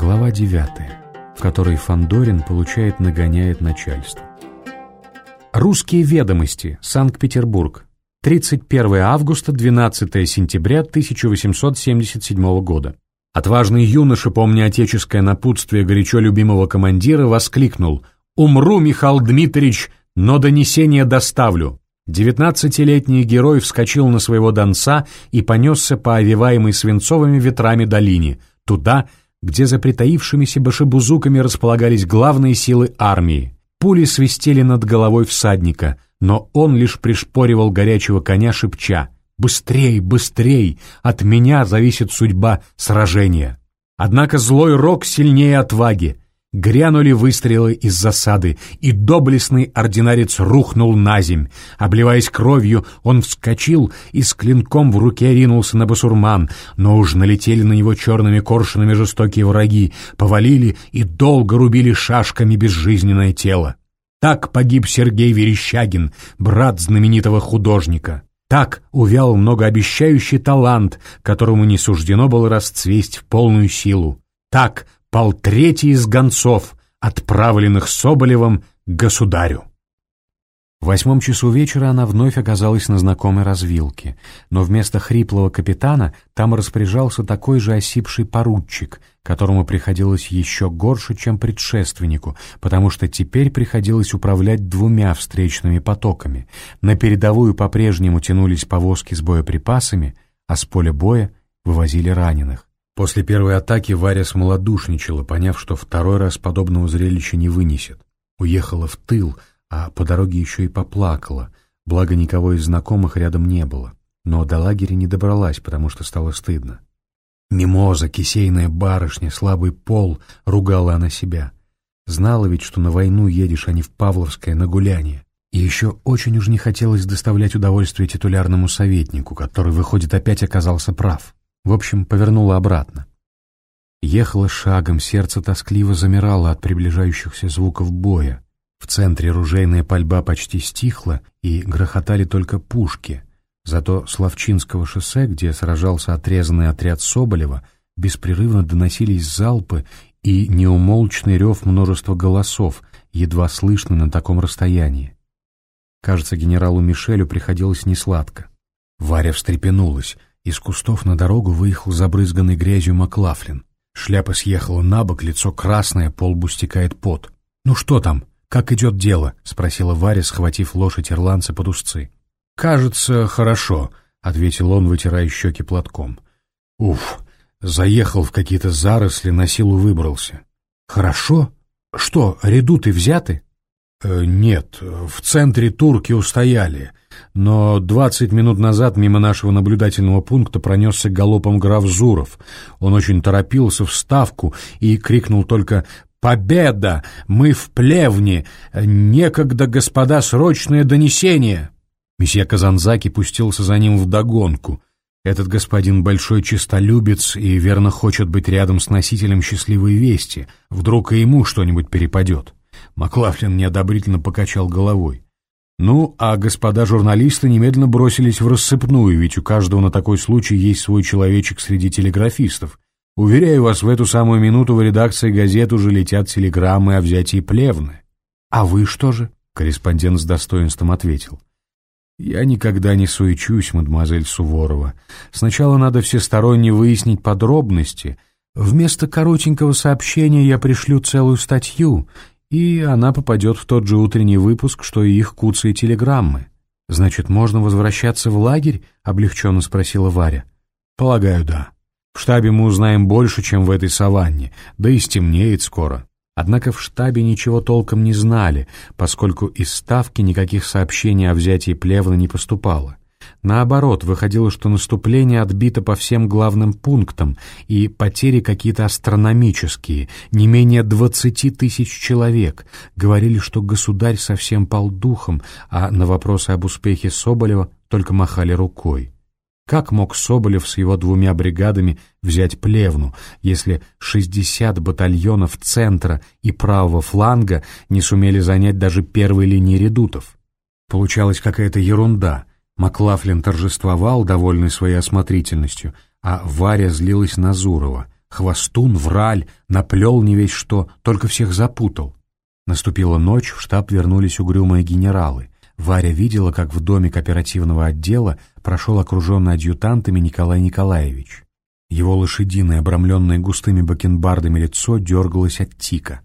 Глава 9, в которой Фандорин получает нагоняет начальство. Русские ведомости. Санкт-Петербург. 31 августа, 12 сентября 1877 года. Отважный юноша, помня отеческое напутствие горячо любимого командира, воскликнул «Умру, Михаил Дмитриевич, но донесение доставлю». Девятнадцатилетний герой вскочил на своего донца и понесся по овиваемой свинцовыми ветрами долине, туда, где за притаившимися башебузуками располагались главные силы армии. Пули свистели над головой всадника, но он лишь пришпоривал горячего коня, шепча «Быстрей, быстрей! От меня зависит судьба сражения!» Однако злой рок сильнее отваги. Грянули выстрелы из засады, и доблестный ординарец рухнул на земь. Обливаясь кровью, он вскочил и с клинком в руке ринулся на басурман, но уж налетели на него черными коршунами жестокие враги, повалили и долго рубили шашками безжизненное тело. Так погиб Сергей Верещагин, брат знаменитого художника. Так увял многообещающий талант, которому не суждено было расцвесть в полную силу. Так пал третий из гонцов, отправленных Соболевым к государю. В восьмом часу вечера она вновь оказалась на знакомой развилке, но вместо хриплого капитана там распоряжался такой же осипший поручик, которому приходилось еще горше, чем предшественнику, потому что теперь приходилось управлять двумя встречными потоками. На передовую по-прежнему тянулись повозки с боеприпасами, а с поля боя вывозили раненых. После первой атаки Варя смолодушничала, поняв, что второй раз подобного зрелища не вынесет. Уехала в тыл, а по дороге еще и поплакала, благо никого из знакомых рядом не было. Но до лагеря не добралась, потому что стало стыдно. Мимоза, кисейная барышня, слабый пол, ругала она себя. Знала ведь, что на войну едешь, а не в Павловское на гуляние. И еще очень уж не хотелось доставлять удовольствие титулярному советнику, который, выходит, опять оказался прав. В общем, повернула обратно. Ехала шагом, сердце тоскливо замирало от приближающихся звуков боя. В центре ружейная пальба почти стихла, и грохотали только пушки. Зато с Ловчинского шоссе, где сражался отрезанный отряд Соболева, беспрерывно доносились залпы и неумолчный рев множества голосов, едва слышно на таком расстоянии. Кажется, генералу Мишелю приходилось несладко. Варя встрепенулась. Из кустов на дорогу выехал забрызганный грязью Маклафлин. Шляпа съехала на бок, лицо красное, полбу стекает пот. «Ну что там? Как идет дело?» — спросила Варя, схватив лошадь ирландца под узцы. «Кажется, хорошо», — ответил он, вытирая щеки платком. «Уф, заехал в какие-то заросли, на силу выбрался». «Хорошо? Что, редуты взяты?» Э, «Нет, в центре турки устояли но двадцать минут назад мимо нашего наблюдательного пункта пронесся галопом граф Зуров. Он очень торопился в ставку и крикнул только «Победа! Мы в плевне! Некогда, господа, срочное донесение!» Месье Казанзаки пустился за ним вдогонку. Этот господин большой честолюбец и верно хочет быть рядом с носителем счастливой вести. Вдруг и ему что-нибудь перепадет. Маклафлин неодобрительно покачал головой. Ну, а господа журналисты немедленно бросились в рассыпную, ведь у каждого на такой случай есть свой человечек среди телеграфистов. Уверяю вас, в эту самую минуту в редакции газет уже летят телеграммы о взятии Плевны. «А вы что же?» — корреспондент с достоинством ответил. «Я никогда не суечусь, мадемуазель Суворова. Сначала надо всесторонне выяснить подробности. Вместо коротенького сообщения я пришлю целую статью, и она попадет в тот же утренний выпуск, что и их куцы и телеграммы. «Значит, можно возвращаться в лагерь?» — облегченно спросила Варя. «Полагаю, да. В штабе мы узнаем больше, чем в этой саванне, да и стемнеет скоро». Однако в штабе ничего толком не знали, поскольку из Ставки никаких сообщений о взятии Плевна не поступало. Наоборот, выходило, что наступление отбито по всем главным пунктам, и потери какие-то астрономические, не менее двадцати тысяч человек. Говорили, что государь совсем пал духом, а на вопросы об успехе Соболева только махали рукой. Как мог Соболев с его двумя бригадами взять Плевну, если 60 батальонов центра и правого фланга не сумели занять даже первой линии редутов? Получалась какая-то ерунда — Маклафлин торжествовал, довольный своей осмотрительностью, а Варя злилась на Зурова. хвостун, враль, наплел не весь что, только всех запутал. Наступила ночь, в штаб вернулись угрюмые генералы. Варя видела, как в доме кооперативного отдела прошел окруженный адъютантами Николай Николаевич. Его лошадиное, обрамленное густыми бакенбардами лицо дергалось от тика.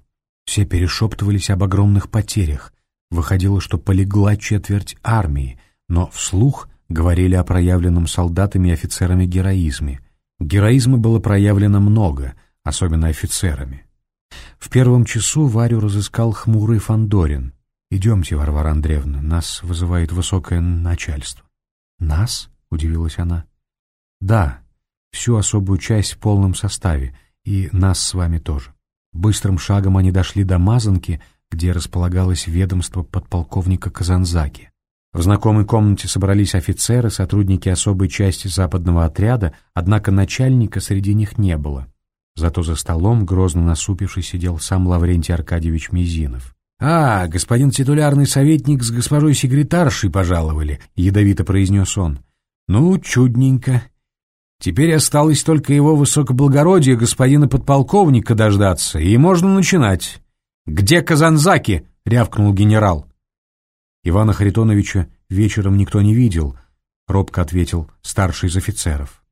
Все перешептывались об огромных потерях. Выходило, что полегла четверть армии, но вслух говорили о проявленном солдатами и офицерами героизме. Героизма было проявлено много, особенно офицерами. В первом часу Варю разыскал хмурый Фандорин. «Идемте, Варвара Андреевна, нас вызывает высокое начальство». «Нас?» — удивилась она. «Да, всю особую часть в полном составе, и нас с вами тоже». Быстрым шагом они дошли до Мазанки, где располагалось ведомство подполковника Казанзаки. В знакомой комнате собрались офицеры, сотрудники особой части западного отряда, однако начальника среди них не было. Зато за столом, грозно насупивший, сидел сам Лаврентий Аркадьевич Мизинов. «А, господин титулярный советник с госпожой секретаршей пожаловали», — ядовито произнес он. «Ну, чудненько. Теперь осталось только его высокоблагородие господина подполковника дождаться, и можно начинать. «Где Казанзаки?» — рявкнул генерал. Ивана Харитоновича вечером никто не видел, — робко ответил старший из офицеров.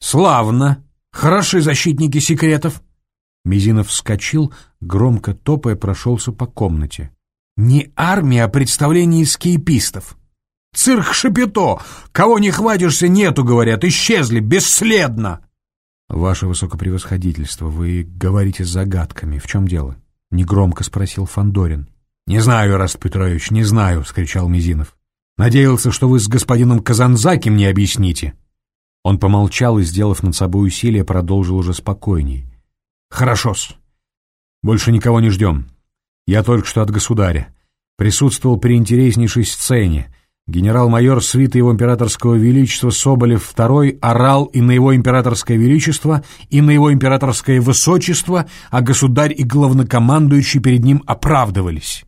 «Славно! Хороши защитники секретов!» Мизинов вскочил, громко топая прошелся по комнате. «Не армия, а представление эскапистов!» Цирк Шапито! Кого не хватишься, нету, говорят, исчезли, бесследно!» «Ваше высокопревосходительство, вы говорите загадками. В чем дело?» — негромко спросил Фандорин. «Не знаю, Эраст Петрович, не знаю», — вскричал Мизинов. «Надеялся, что вы с господином Казанзаки мне объясните». Он помолчал и, сделав над собой усилие, продолжил уже спокойней. «Хорошо-с. Больше никого не ждем. Я только что от государя. Присутствовал при интереснейшей сцене. Генерал-майор свиты его императорского величества Соболев II орал и на его императорское величество, и на его императорское высочество, а государь и главнокомандующий перед ним оправдывались.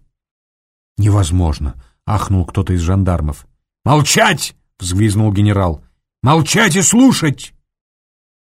«Невозможно!» — ахнул кто-то из жандармов. «Молчать!» — взвизнул генерал. «Молчать и слушать!»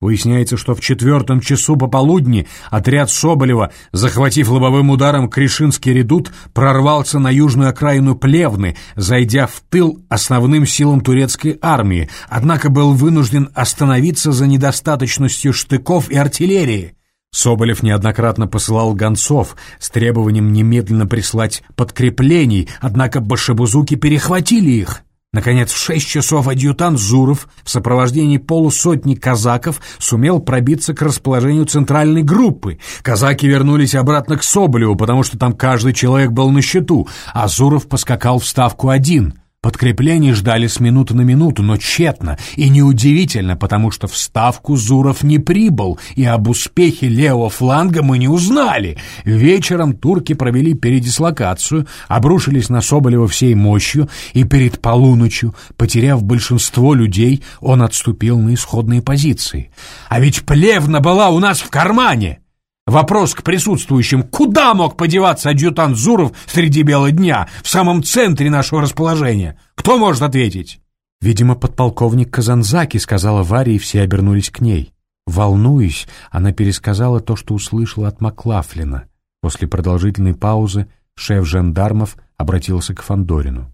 Выясняется, что в четвертом часу пополудни отряд Соболева, захватив лобовым ударом Кришинский редут, прорвался на южную окраину Плевны, зайдя в тыл основным силам турецкой армии, однако был вынужден остановиться за недостаточностью штыков и артиллерии. Соболев неоднократно посылал гонцов с требованием немедленно прислать подкреплений, однако башебузуки перехватили их. Наконец, в шесть часов адъютант Зуров в сопровождении полусотни казаков сумел пробиться к расположению центральной группы. Казаки вернулись обратно к Соболеву, потому что там каждый человек был на счету, а Зуров поскакал в ставку один — Подкреплений ждали с минуты на минуту, но тщетно, и неудивительно, потому что в Ставку Зуров не прибыл, и об успехе левого фланга мы не узнали. Вечером турки провели передислокацию, обрушились на Соболева всей мощью, и перед полуночью, потеряв большинство людей, он отступил на исходные позиции. А ведь Плевна была у нас в кармане! Вопрос к присутствующим, куда мог подеваться адъютант Зуров среди бела дня, в самом центре нашего расположения? Кто может ответить? Видимо, подполковник Казанзаки, сказала Варя, и все обернулись к ней. Волнуясь, она пересказала то, что услышала от Маклафлина. После продолжительной паузы шеф жандармов обратился к Фандорину.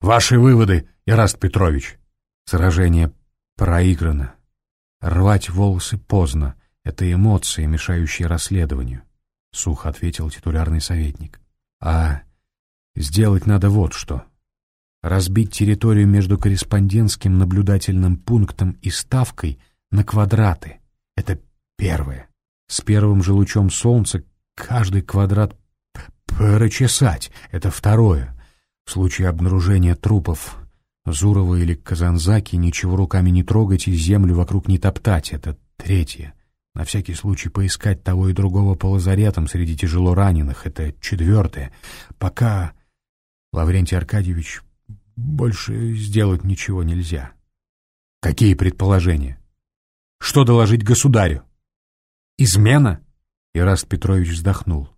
«Ваши выводы, Ираст Петрович!» Сражение проиграно. Рвать волосы поздно. Это эмоции, мешающие расследованию, — сухо ответил титулярный советник. А сделать надо вот что. Разбить территорию между корреспондентским наблюдательным пунктом и ставкой на квадраты. Это первое. С первым же лучом солнца каждый квадрат прочесать. Это второе. В случае обнаружения трупов Зурова или Казанзаки ничего руками не трогать и землю вокруг не топтать. Это третье. На всякий случай поискать того и другого по лазаретам среди тяжело раненых. Это четвертое. Пока, Лаврентий Аркадьевич, больше сделать ничего нельзя. Какие предположения? Что доложить государю? Измена? Ираст Петрович вздохнул.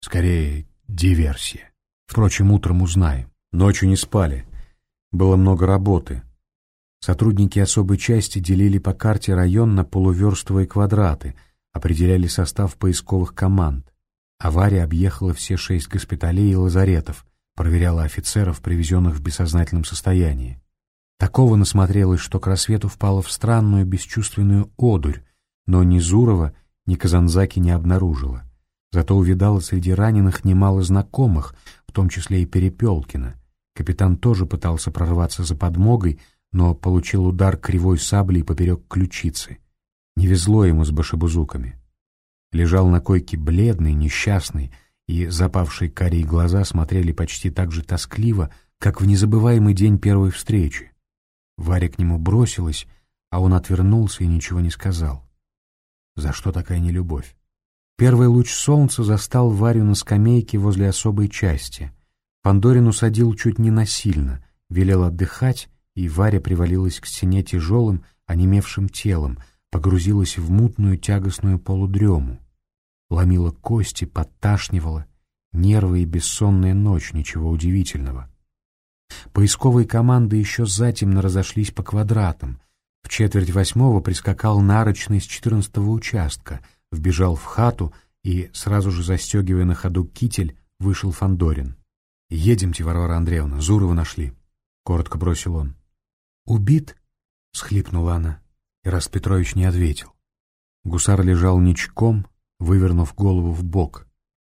Скорее, диверсия. Впрочем, утром узнаем. Ночью не спали. Было много работы. Сотрудники особой части делили по карте район на полуверстовые квадраты, определяли состав поисковых команд. Авария объехала все шесть госпиталей и лазаретов, проверяла офицеров, привезенных в бессознательном состоянии. Такого насмотрелась, что к рассвету впала в странную бесчувственную одурь, но ни Зурова, ни Казанзаки не обнаружила. Зато увидала среди раненых немало знакомых, в том числе и Перепелкина. Капитан тоже пытался прорваться за подмогой, но получил удар кривой саблей поперек ключицы. Не везло ему с башебузуками. Лежал на койке бледный, несчастный, и запавшие карие глаза смотрели почти так же тоскливо, как в незабываемый день первой встречи. Варя к нему бросилась, а он отвернулся и ничего не сказал. За что такая нелюбовь? Первый луч солнца застал Варю на скамейке возле особой части. Пандорин усадил чуть не насильно, велел отдыхать, и Варя привалилась к стене тяжелым, онемевшим телом, погрузилась в мутную тягостную полудрему. Ломила кости, подташнивала, нервы и бессонная ночь, ничего удивительного. Поисковые команды еще затемно разошлись по квадратам. В четверть восьмого прискакал нарочный с четырнадцатого участка — вбежал в хату и, сразу же застегивая на ходу китель, вышел Фандорин. «Едемте, Варвара Андреевна, Зурова нашли», — коротко бросил он. «Убит?» — схлипнула она, и раз Петрович не ответил. Гусар лежал ничком, вывернув голову в бок.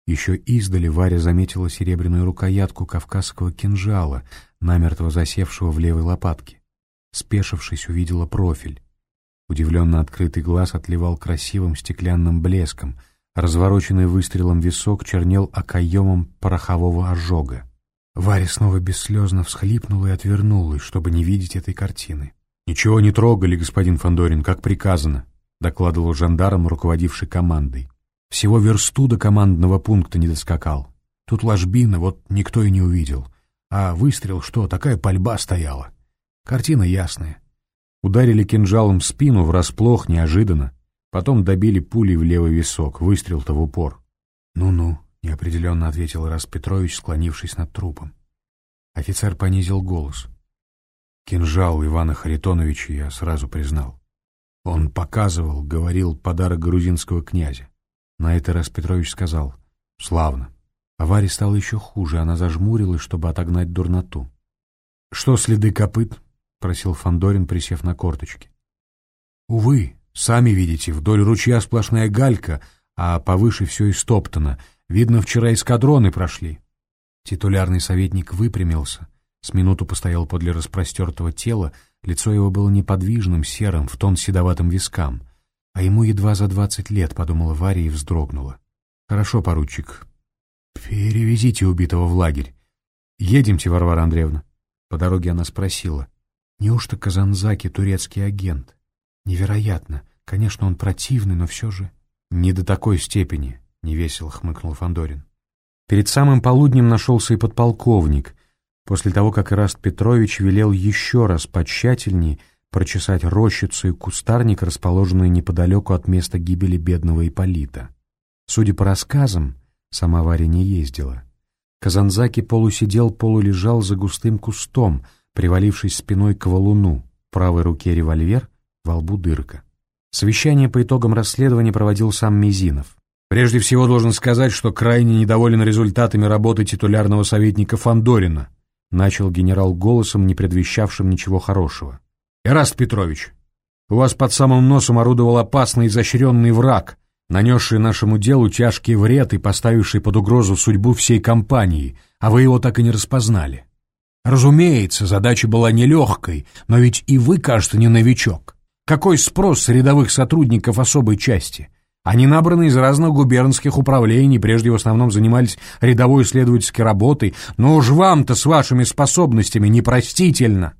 Еще издали Варя заметила серебряную рукоятку кавказского кинжала, намертво засевшего в левой лопатке. Спешившись, увидела профиль. Удивленно открытый глаз отливал красивым стеклянным блеском, развороченный выстрелом висок чернел окоемом порохового ожога. Варя снова бесслезно всхлипнула и отвернулась, чтобы не видеть этой картины. «Ничего не трогали, господин Фандорин, как приказано», — докладывал жандарм, руководивший командой. «Всего версту до командного пункта не доскакал. Тут ложбина, вот никто и не увидел. А выстрел что, такая пальба стояла. Картина ясная. Ударили кинжалом в спину врасплох, неожиданно. Потом добили пулей в левый висок, выстрел-то в упор. «Ну-ну», — неопределенно ответил Рас Петрович, склонившись над трупом. Офицер понизил голос. Кинжал Ивана Харитоновича я сразу признал. Он показывал, говорил подарок грузинского князя. На это Рас Петрович сказал «Славно». Авария стала еще хуже, она зажмурилась, чтобы отогнать дурноту. «Что следы копыт?» — просил Фандорин, присев на корточки. «Увы, сами видите, вдоль ручья сплошная галька, а повыше все истоптано. Видно, вчера эскадроны прошли». Титулярный советник выпрямился, с минуту постоял подле распростертого тела, лицо его было неподвижным, серым, в тон седоватым вискам. А ему едва за двадцать лет, — подумала Варя и вздрогнула. «Хорошо, поручик. Перевезите убитого в лагерь. Едемте, Варвара Андреевна». По дороге она спросила — Неужто Казанзаки турецкий агент? Невероятно. Конечно, он противный, но все же... Не до такой степени, — невесело хмыкнул Фандорин. Перед самым полуднем нашелся и подполковник, после того, как Ираст Петрович велел еще раз потщательней прочесать рощицу и кустарник, расположенные неподалеку от места гибели бедного Иполита. Судя по рассказам, сама Варя не ездила. Казанзаки полусидел, полулежал за густым кустом — привалившись спиной к валуну, правой руке револьвер, во лбу дырка. Совещание по итогам расследования проводил сам Мизинов. Прежде всего должен сказать, что крайне недоволен результатами работы титулярного советника Фандорина, начал генерал голосом, не предвещавшим ничего хорошего. «Эраст Петрович, у вас под самым носом орудовал опасный изощренный враг, нанесший нашему делу тяжкий вред и поставивший под угрозу судьбу всей компании, а вы его так и не распознали. Разумеется, задача была нелегкой, но ведь и вы, кажется, не новичок. Какой спрос с рядовых сотрудников особой части? Они набраны из разных губернских управлений, прежде в основном занимались рядовой исследовательской работой, но уж вам-то с вашими способностями непростительно.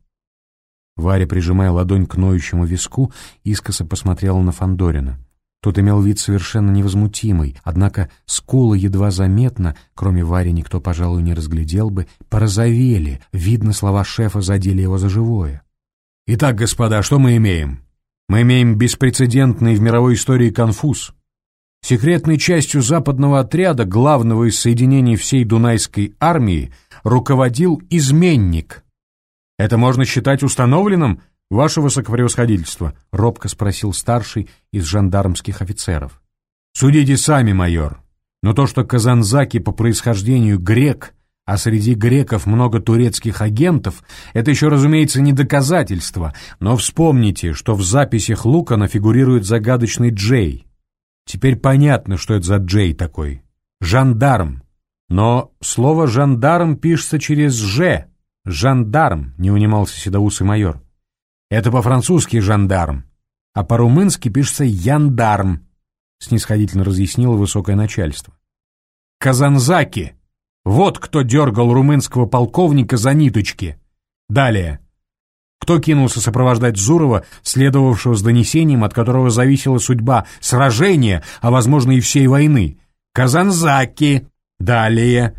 Варя, прижимая ладонь к ноющему виску, искоса посмотрела на Фандорина. Тот имел вид совершенно невозмутимый, однако скулы едва заметно, кроме Вари никто, пожалуй, не разглядел бы, порозовели, видно, слова шефа задели его за живое. «Итак, господа, что мы имеем? Мы имеем беспрецедентный в мировой истории конфуз. Секретной частью западного отряда, главного из соединений всей Дунайской армии, руководил изменник. Это можно считать установленным «Ваше высокопревосходительство», — робко спросил старший из жандармских офицеров. Судите сами, майор. Но то, что Казанзаки по происхождению грек, а среди греков много турецких агентов, это еще, разумеется, не доказательство, но вспомните, что в записях Лукана фигурирует загадочный Джей. Теперь понятно, что это за Джей такой. Жандарм. Но слово «жандарм» пишется через «ж». «Жандарм», — не унимался седоусый майор. Это по-французски «жандарм», а по-румынски пишется «яндарм», — снисходительно разъяснило высокое начальство. «Казанзаки! Вот кто дергал румынского полковника за ниточки!» Далее. Кто кинулся сопровождать Зурова, следовавшего с донесением, от которого зависела судьба сражения, а, возможно, и всей войны? Казанзаки! Далее.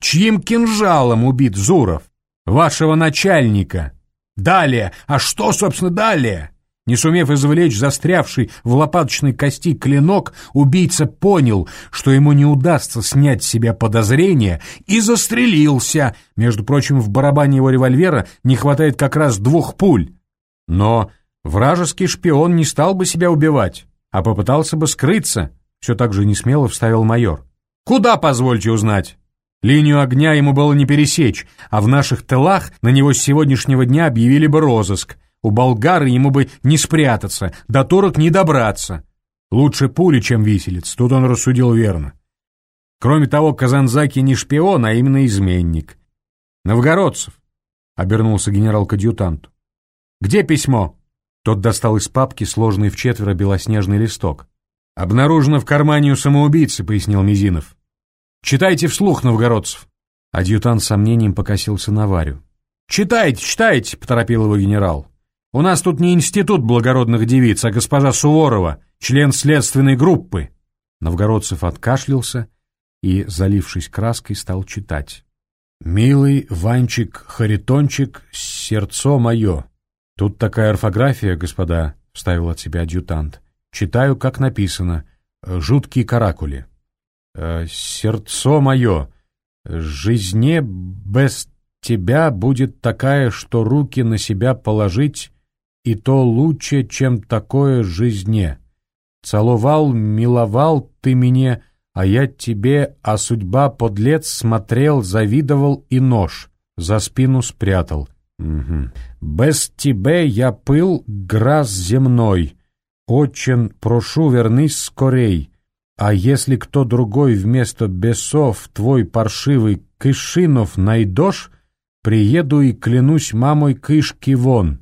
Чьим кинжалом убит Зуров? Вашего начальника. Далее. А что, собственно, далее? Не сумев извлечь застрявший в лопаточной кости клинок, убийца понял, что ему не удастся снять с себя подозрения, и застрелился. Между прочим, в барабане его револьвера не хватает как раз двух пуль. Но вражеский шпион не стал бы себя убивать, а попытался бы скрыться, все так же несмело вставил майор. «Куда, позвольте узнать?» Линию огня ему было не пересечь, а в наших тылах на него с сегодняшнего дня объявили бы розыск. У болгара ему бы не спрятаться, до турок не добраться. Лучше пули, чем виселиц, тут он рассудил верно. Кроме того, Казанзаки не шпион, а именно изменник. «Новгородцев», — обернулся генерал к адъютанту. «Где письмо?» Тот достал из папки сложный в четверо белоснежный листок. «Обнаружено в кармане у самоубийцы», — пояснил Мизинов. «Читайте вслух, новгородцев». Адъютант с сомнением покосился на Варю. «Читайте, читайте», — поторопил его генерал. «У нас тут не институт благородных девиц, а госпожа Суворова, член следственной группы». Новгородцев откашлялся и, залившись краской, стал читать. «Милый Ванчик Харитончик, сердцо мое». «Тут такая орфография, господа», — вставил от себя адъютант. «Читаю, как написано. Жуткие каракули». Э, сердцо мое, жизне без тебя будет такая, что руки на себя положить, и то лучше, чем такое жизне. Целовал, миловал ты мне, а я тебе, а судьба подлец смотрел, завидовал и нож за спину спрятал. Угу. Без тебе я пыл граз земной. Очень прошу, вернись скорей. А если кто другой вместо бесов твой паршивый Кышинов найдешь, приеду и клянусь мамой кышки вон.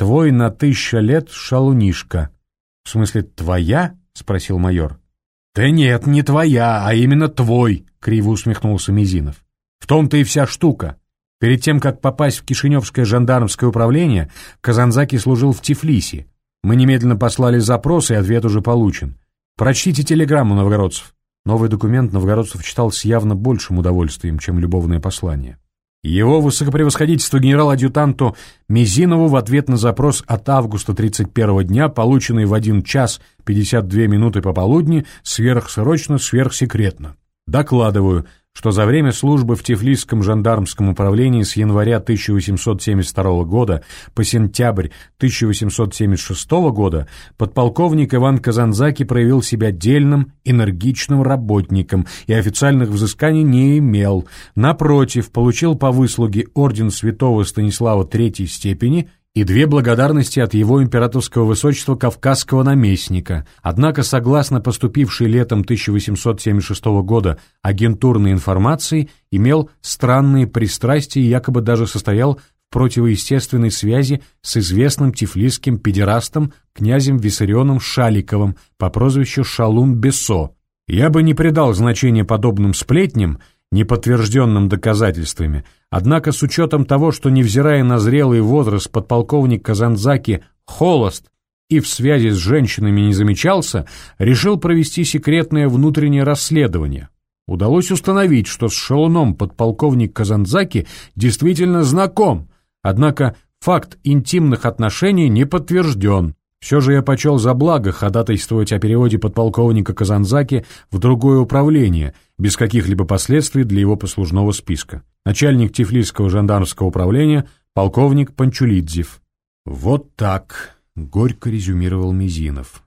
Твой на тысяча лет шалунишка. — В смысле, твоя? — спросил майор. — Да нет, не твоя, а именно твой, — криво усмехнулся Мизинов. — В том-то и вся штука. Перед тем, как попасть в Кишиневское жандармское управление, Казанзаки служил в Тифлисе. Мы немедленно послали запрос, и ответ уже получен. Прочтите телеграмму новгородцев. Новый документ новгородцев читал с явно большим удовольствием, чем любовное послание. Его высокопревосходительство генерал-адъютанту Мизинову в ответ на запрос от августа 31 дня, полученный в 1 час 52 минуты пополудни, сверхсрочно, сверхсекретно. Докладываю, что за время службы в Тифлисском жандармском управлении с января 1872 года по сентябрь 1876 года подполковник Иван Казанзаки проявил себя дельным, энергичным работником и официальных взысканий не имел. Напротив, получил по выслуге орден святого Станислава Третьей степени – и две благодарности от его императорского высочества кавказского наместника. Однако, согласно поступившей летом 1876 года агентурной информации, имел странные пристрастия и якобы даже состоял в противоестественной связи с известным тифлисским педерастом князем Виссарионом Шаликовым по прозвищу Шалун Бесо. Я бы не придал значения подобным сплетням, неподтвержденным доказательствами, однако с учетом того, что, невзирая на зрелый возраст, подполковник Казанзаки холост и в связи с женщинами не замечался, решил провести секретное внутреннее расследование. Удалось установить, что с шалуном подполковник Казанзаки действительно знаком, однако факт интимных отношений не подтвержден. Все же я почел за благо ходатайствовать о переводе подполковника Казанзаки в другое управление, без каких-либо последствий для его послужного списка. Начальник Тифлисского жандармского управления, полковник Панчулидзев. «Вот так», — горько резюмировал Мизинов.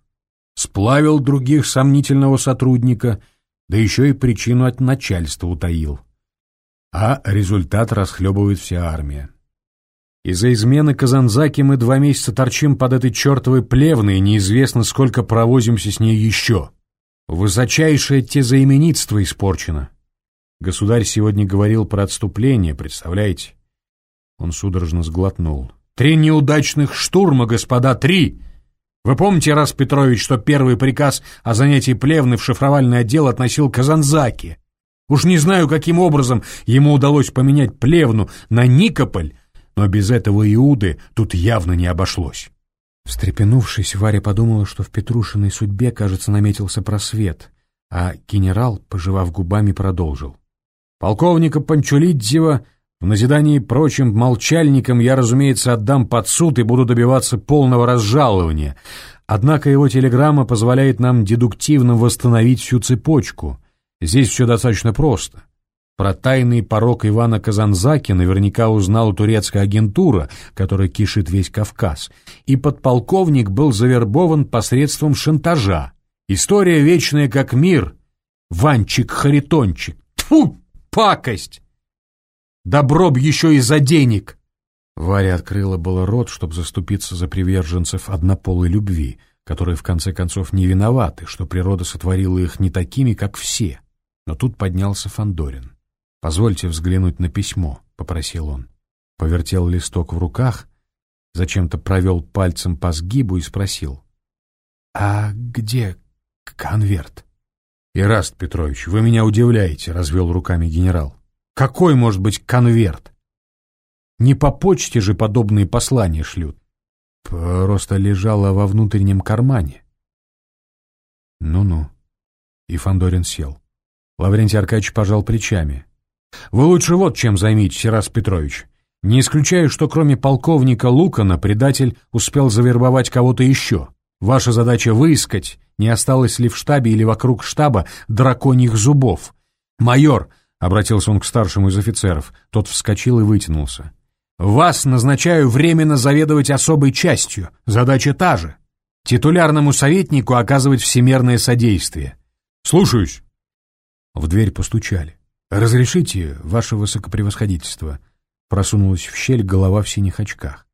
сплавил других сомнительного сотрудника, да еще и причину от начальства утаил. А результат расхлебывает вся армия. Из-за измены Казанзаки мы два месяца торчим под этой чертовой плевной, и неизвестно, сколько провозимся с ней еще. Высочайшее тезаименитство испорчено. Государь сегодня говорил про отступление, представляете? Он судорожно сглотнул. «Три неудачных штурма, господа, три! Вы помните, раз Петрович, что первый приказ о занятии Плевны в шифровальный отдел относил Казанзаки? Уж не знаю, каким образом ему удалось поменять Плевну на Никополь, но без этого Иуды тут явно не обошлось. Встрепенувшись, Варя подумала, что в Петрушиной судьбе, кажется, наметился просвет, а генерал, пожевав губами, продолжил. «Полковника Панчулидзева в назидании прочим молчальникам я, разумеется, отдам под суд и буду добиваться полного разжалования, однако его телеграмма позволяет нам дедуктивно восстановить всю цепочку. Здесь все достаточно просто». Про тайный порог Ивана Казанзаки наверняка узнала турецкая агентура, которая кишит весь Кавказ, и подполковник был завербован посредством шантажа. История вечная как мир. Ванчик-харитончик. Тьфу, пакость! Добро б еще и за денег! Варя открыла было рот, чтобы заступиться за приверженцев однополой любви, которые в конце концов не виноваты, что природа сотворила их не такими, как все. Но тут поднялся Фандорин. «Позвольте взглянуть на письмо», — попросил он. Повертел листок в руках, зачем-то провел пальцем по сгибу и спросил. «А где конверт?» «Ираст Петрович, вы меня удивляете», — развел руками генерал. «Какой может быть конверт? Не по почте же подобные послания шлют. Просто лежало во внутреннем кармане». «Ну-ну». И Фандорин сел. Лаврентий Аркадьевич пожал плечами. Вы лучше вот чем займитесь, Ирас Петрович. Не исключаю, что кроме полковника Лукана предатель успел завербовать кого-то еще. Ваша задача выискать, не осталось ли в штабе или вокруг штаба драконьих зубов. «Майор!» — обратился он к старшему из офицеров. Тот вскочил и вытянулся. «Вас назначаю временно заведовать особой частью. Задача та же. Титулярному советнику оказывать всемерное содействие. Слушаюсь!» В дверь постучали. «Разрешите, ваше высокопревосходительство?» Просунулась в щель голова в синих очках.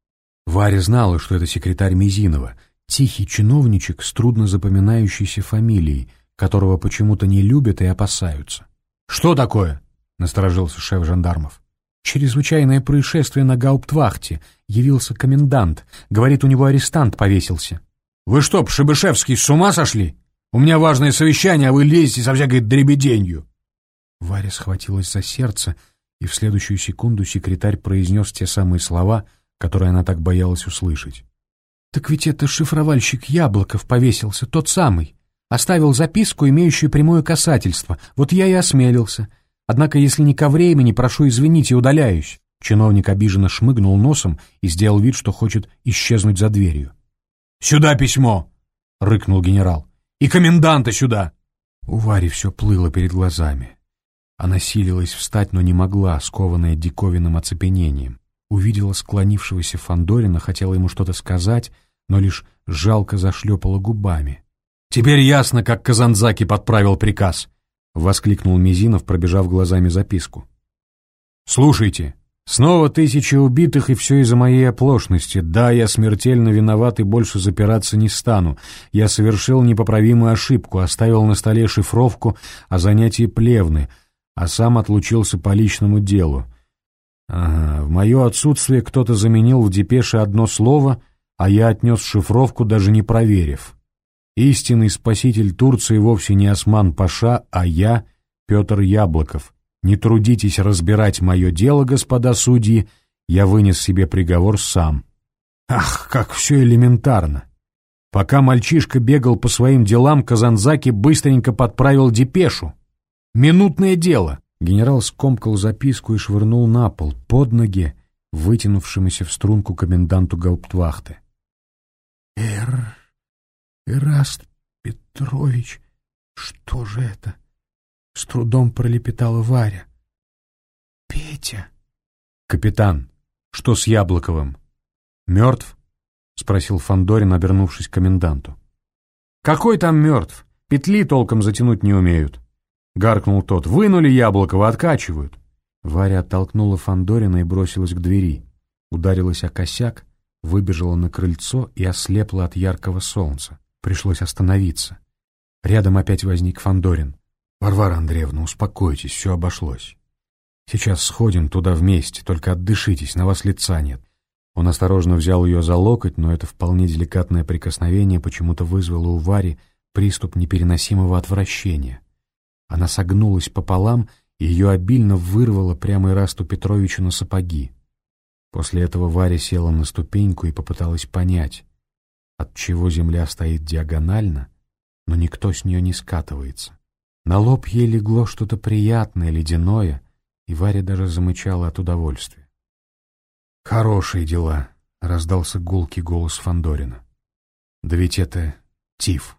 Варя знала, что это секретарь Мизинова, тихий чиновничек с трудно запоминающейся фамилией, которого почему-то не любят и опасаются. «Что такое?» — насторожился шеф жандармов. «Чрезвычайное происшествие на гауптвахте. Явился комендант. Говорит, у него арестант повесился». «Вы что, Пшебышевский, с ума сошли? У меня важное совещание, а вы лезете со всякой дребеденью». Варя схватилась за сердце, и в следующую секунду секретарь произнес те самые слова, которые она так боялась услышать. «Так ведь это шифровальщик Яблоков повесился, тот самый. Оставил записку, имеющую прямое касательство. Вот я и осмелился. Однако, если не ко времени, прошу извинить и удаляюсь». Чиновник обиженно шмыгнул носом и сделал вид, что хочет исчезнуть за дверью. «Сюда письмо!» — рыкнул генерал. «И коменданта сюда!» У Вари все плыло перед глазами. Она силилась встать, но не могла, скованная диковинным оцепенением. Увидела склонившегося Фандорина, хотела ему что-то сказать, но лишь жалко зашлепала губами. «Теперь ясно, как Казанзаки подправил приказ!» — воскликнул Мизинов, пробежав глазами записку. «Слушайте, снова тысячи убитых, и все из-за моей оплошности. Да, я смертельно виноват и больше запираться не стану. Я совершил непоправимую ошибку, оставил на столе шифровку о занятии плевны — а сам отлучился по личному делу. Ага, в мое отсутствие кто-то заменил в депеше одно слово, а я отнес шифровку, даже не проверив. Истинный спаситель Турции вовсе не Осман Паша, а я, Петр Яблоков. Не трудитесь разбирать мое дело, господа судьи, я вынес себе приговор сам. Ах, как все элементарно! Пока мальчишка бегал по своим делам, Казанзаки быстренько подправил депешу. Минутное дело!» Генерал скомкал записку и швырнул на пол, под ноги, вытянувшемуся в струнку коменданту гауптвахты. «Эр... Эраст Петрович, что же это?» С трудом пролепетала Варя. «Петя!» «Капитан, что с Яблоковым? Мертв?» — спросил Фандорин, обернувшись к коменданту. «Какой там мертв? Петли толком затянуть не умеют!» Гаркнул тот. «Вынули яблоко, откачивают!» Варя оттолкнула Фандорина и бросилась к двери. Ударилась о косяк, выбежала на крыльцо и ослепла от яркого солнца. Пришлось остановиться. Рядом опять возник Фандорин. «Варвара Андреевна, успокойтесь, все обошлось. Сейчас сходим туда вместе, только отдышитесь, на вас лица нет». Он осторожно взял ее за локоть, но это вполне деликатное прикосновение почему-то вызвало у Вари приступ непереносимого отвращения. Она согнулась пополам, и ее обильно вырвало прямо Ирасту Петровичу на сапоги. После этого Варя села на ступеньку и попыталась понять, от чего земля стоит диагонально, но никто с нее не скатывается. На лоб ей легло что-то приятное, ледяное, и Варя даже замычала от удовольствия. «Хорошие дела», — раздался гулкий голос Фандорина. «Да ведь это тиф».